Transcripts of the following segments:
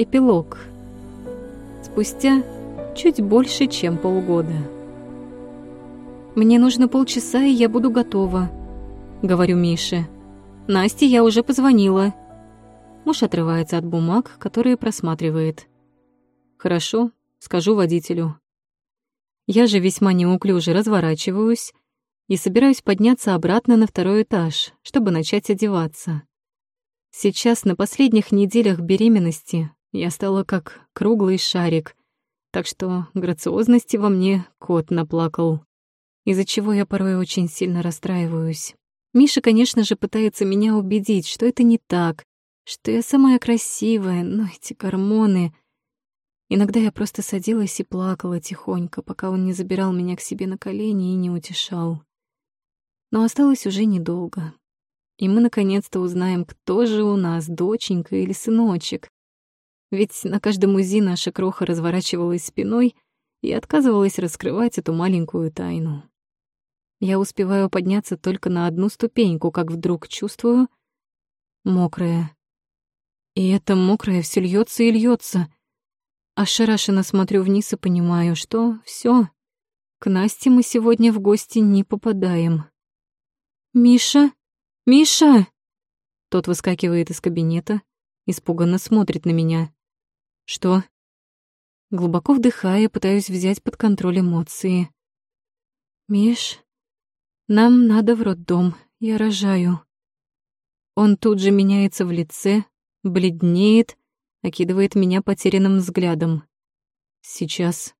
Эпилог. Спустя чуть больше, чем полгода. «Мне нужно полчаса, и я буду готова», — говорю Мише. «Насте я уже позвонила». Муж отрывается от бумаг, которые просматривает. «Хорошо, скажу водителю». Я же весьма неуклюже разворачиваюсь и собираюсь подняться обратно на второй этаж, чтобы начать одеваться. Сейчас, на последних неделях беременности, я стала как круглый шарик, так что грациозности во мне кот наплакал, из-за чего я порой очень сильно расстраиваюсь. Миша, конечно же, пытается меня убедить, что это не так, что я самая красивая, но эти гормоны... Иногда я просто садилась и плакала тихонько, пока он не забирал меня к себе на колени и не утешал. Но осталось уже недолго. И мы наконец-то узнаем, кто же у нас, доченька или сыночек. Ведь на каждом УЗИ наша кроха разворачивалась спиной и отказывалась раскрывать эту маленькую тайну. Я успеваю подняться только на одну ступеньку, как вдруг чувствую мокрая. И это мокрая все льется и льется. Ошарашенно смотрю вниз и понимаю, что все. К Насте мы сегодня в гости не попадаем. «Миша? Миша!» Тот выскакивает из кабинета, испуганно смотрит на меня. «Что?» Глубоко вдыхая, пытаюсь взять под контроль эмоции. «Миш, нам надо в роддом, я рожаю». Он тут же меняется в лице, бледнеет, окидывает меня потерянным взглядом. «Сейчас».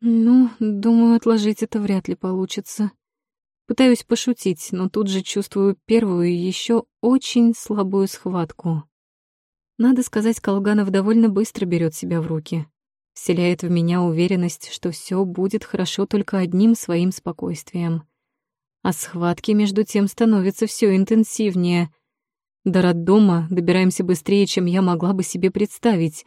«Ну, думаю, отложить это вряд ли получится». Пытаюсь пошутить, но тут же чувствую первую еще очень слабую схватку. Надо сказать, Колганов довольно быстро берет себя в руки. Вселяет в меня уверенность, что все будет хорошо только одним своим спокойствием. А схватки между тем становятся все интенсивнее. До роддома добираемся быстрее, чем я могла бы себе представить.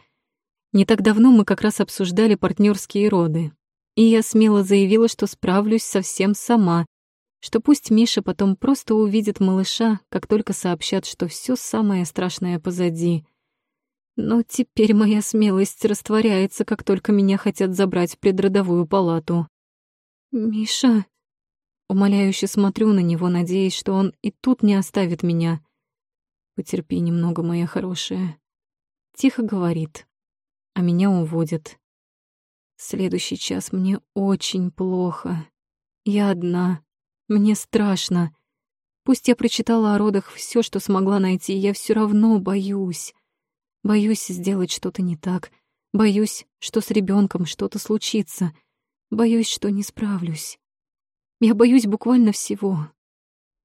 Не так давно мы как раз обсуждали партнерские роды. И я смело заявила, что справлюсь совсем сама, что пусть Миша потом просто увидит малыша, как только сообщат, что все самое страшное позади. Но теперь моя смелость растворяется, как только меня хотят забрать в предродовую палату. «Миша...» Умоляюще смотрю на него, надеясь, что он и тут не оставит меня. «Потерпи немного, моя хорошая». Тихо говорит, а меня уводят. Следующий час мне очень плохо. Я одна. Мне страшно. Пусть я прочитала о родах все, что смогла найти, я все равно боюсь. Боюсь сделать что-то не так. Боюсь, что с ребенком что-то случится. Боюсь, что не справлюсь. Я боюсь буквально всего.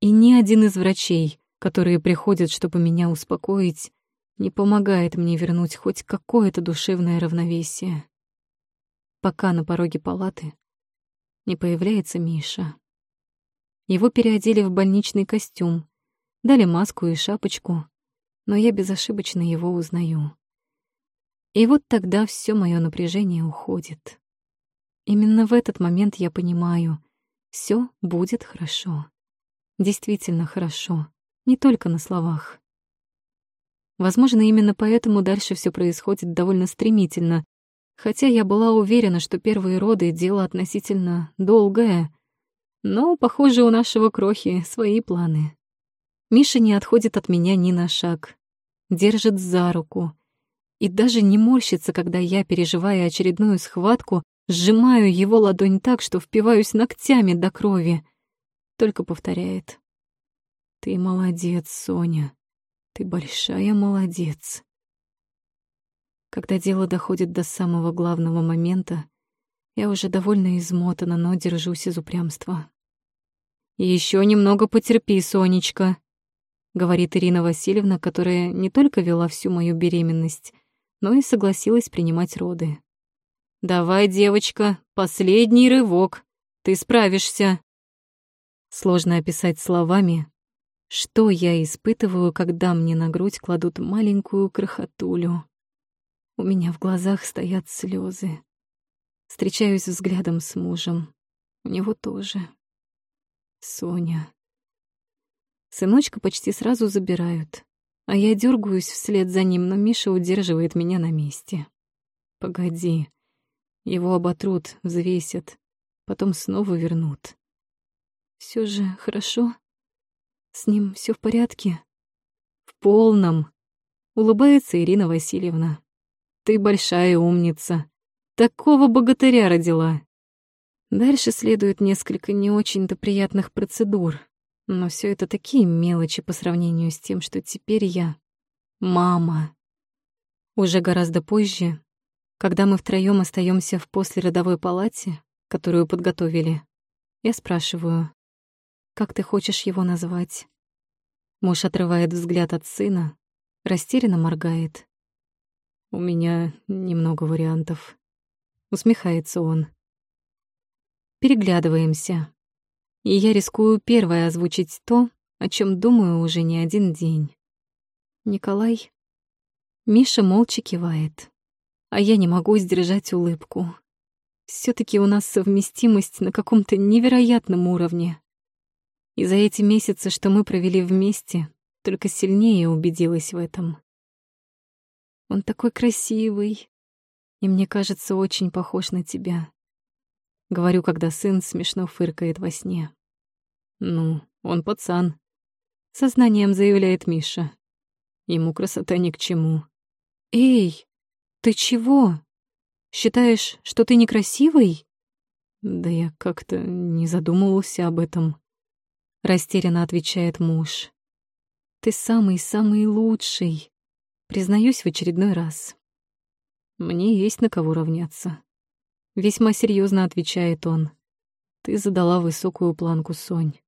И ни один из врачей, которые приходят, чтобы меня успокоить, не помогает мне вернуть хоть какое-то душевное равновесие. Пока на пороге палаты не появляется Миша. Его переодели в больничный костюм, дали маску и шапочку, но я безошибочно его узнаю. И вот тогда все мое напряжение уходит. Именно в этот момент я понимаю, все будет хорошо. Действительно хорошо, не только на словах. Возможно, именно поэтому дальше все происходит довольно стремительно, хотя я была уверена, что первые роды — дело относительно долгое, но, похоже, у нашего крохи свои планы. Миша не отходит от меня ни на шаг, держит за руку и даже не морщится, когда я, переживая очередную схватку, сжимаю его ладонь так, что впиваюсь ногтями до крови. Только повторяет. «Ты молодец, Соня. Ты большая молодец». Когда дело доходит до самого главного момента, я уже довольно измотана, но держусь из упрямства. Еще немного потерпи, Сонечка», — говорит Ирина Васильевна, которая не только вела всю мою беременность, но и согласилась принимать роды. «Давай, девочка, последний рывок. Ты справишься». Сложно описать словами, что я испытываю, когда мне на грудь кладут маленькую крохотулю. У меня в глазах стоят слезы. Встречаюсь взглядом с мужем. У него тоже. Соня. Сыночка почти сразу забирают. А я дергаюсь вслед за ним, но Миша удерживает меня на месте. Погоди. Его оботрут, взвесят, потом снова вернут. Все же хорошо? С ним все в порядке? В полном. Улыбается Ирина Васильевна. Ты большая умница. Такого богатыря родила. Дальше следует несколько не очень-то приятных процедур, но все это такие мелочи по сравнению с тем, что теперь я мама. Уже гораздо позже, когда мы втроем остаемся в послеродовой палате, которую подготовили, я спрашиваю, «Как ты хочешь его назвать?» Муж отрывает взгляд от сына, растерянно моргает. «У меня немного вариантов», — усмехается он. Переглядываемся, и я рискую первой озвучить то, о чем думаю уже не один день. «Николай?» Миша молча кивает а я не могу сдержать улыбку. все таки у нас совместимость на каком-то невероятном уровне. И за эти месяцы, что мы провели вместе, только сильнее убедилась в этом. Он такой красивый, и мне кажется, очень похож на тебя. Говорю, когда сын смешно фыркает во сне. Ну, он пацан. Сознанием заявляет Миша. Ему красота ни к чему. Эй, «Ты чего? Считаешь, что ты некрасивый?» «Да я как-то не задумывался об этом», — растерянно отвечает муж. «Ты самый-самый лучший», — признаюсь в очередной раз. «Мне есть на кого равняться», — весьма серьезно отвечает он. «Ты задала высокую планку, Сонь.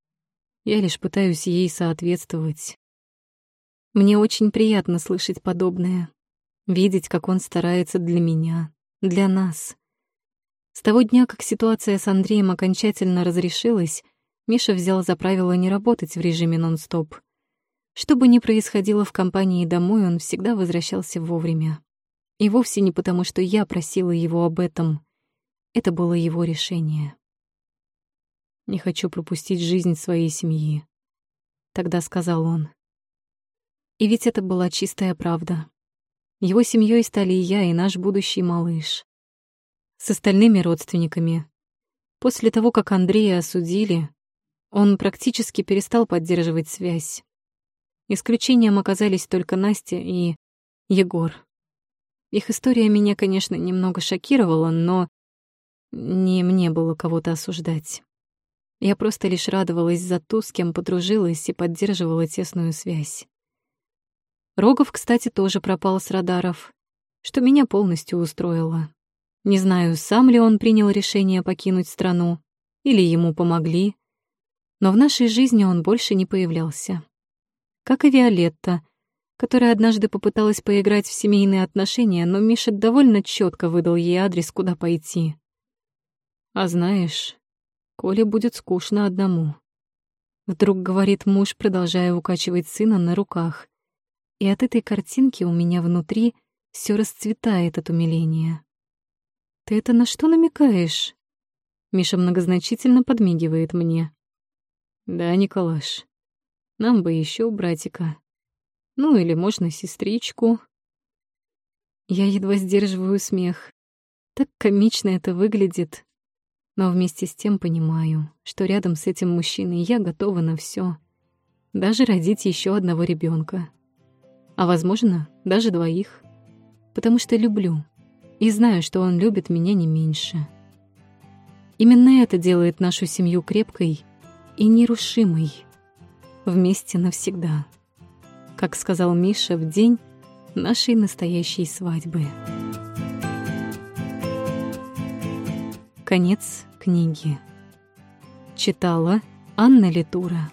Я лишь пытаюсь ей соответствовать». Мне очень приятно слышать подобное видеть, как он старается для меня, для нас. С того дня, как ситуация с Андреем окончательно разрешилась, Миша взял за правило не работать в режиме нон-стоп. Что бы ни происходило в компании домой, он всегда возвращался вовремя. И вовсе не потому, что я просила его об этом. Это было его решение. «Не хочу пропустить жизнь своей семьи», — тогда сказал он. И ведь это была чистая правда. Его семьей стали и я, и наш будущий малыш. С остальными родственниками. После того, как Андрея осудили, он практически перестал поддерживать связь. Исключением оказались только Настя и Егор. Их история меня, конечно, немного шокировала, но не мне было кого-то осуждать. Я просто лишь радовалась за ту, с кем подружилась и поддерживала тесную связь. Рогов, кстати, тоже пропал с радаров, что меня полностью устроило. Не знаю, сам ли он принял решение покинуть страну, или ему помогли, но в нашей жизни он больше не появлялся. Как и Виолетта, которая однажды попыталась поиграть в семейные отношения, но Миша довольно четко выдал ей адрес, куда пойти. А знаешь, Коле будет скучно одному. Вдруг говорит муж, продолжая укачивать сына на руках и от этой картинки у меня внутри все расцветает от умиления. «Ты это на что намекаешь?» Миша многозначительно подмигивает мне. «Да, Николаш, нам бы еще братика. Ну или можно сестричку». Я едва сдерживаю смех. Так комично это выглядит. Но вместе с тем понимаю, что рядом с этим мужчиной я готова на все, Даже родить еще одного ребенка а, возможно, даже двоих. Потому что люблю и знаю, что он любит меня не меньше. Именно это делает нашу семью крепкой и нерушимой. Вместе навсегда. Как сказал Миша в день нашей настоящей свадьбы. Конец книги. Читала Анна Литура.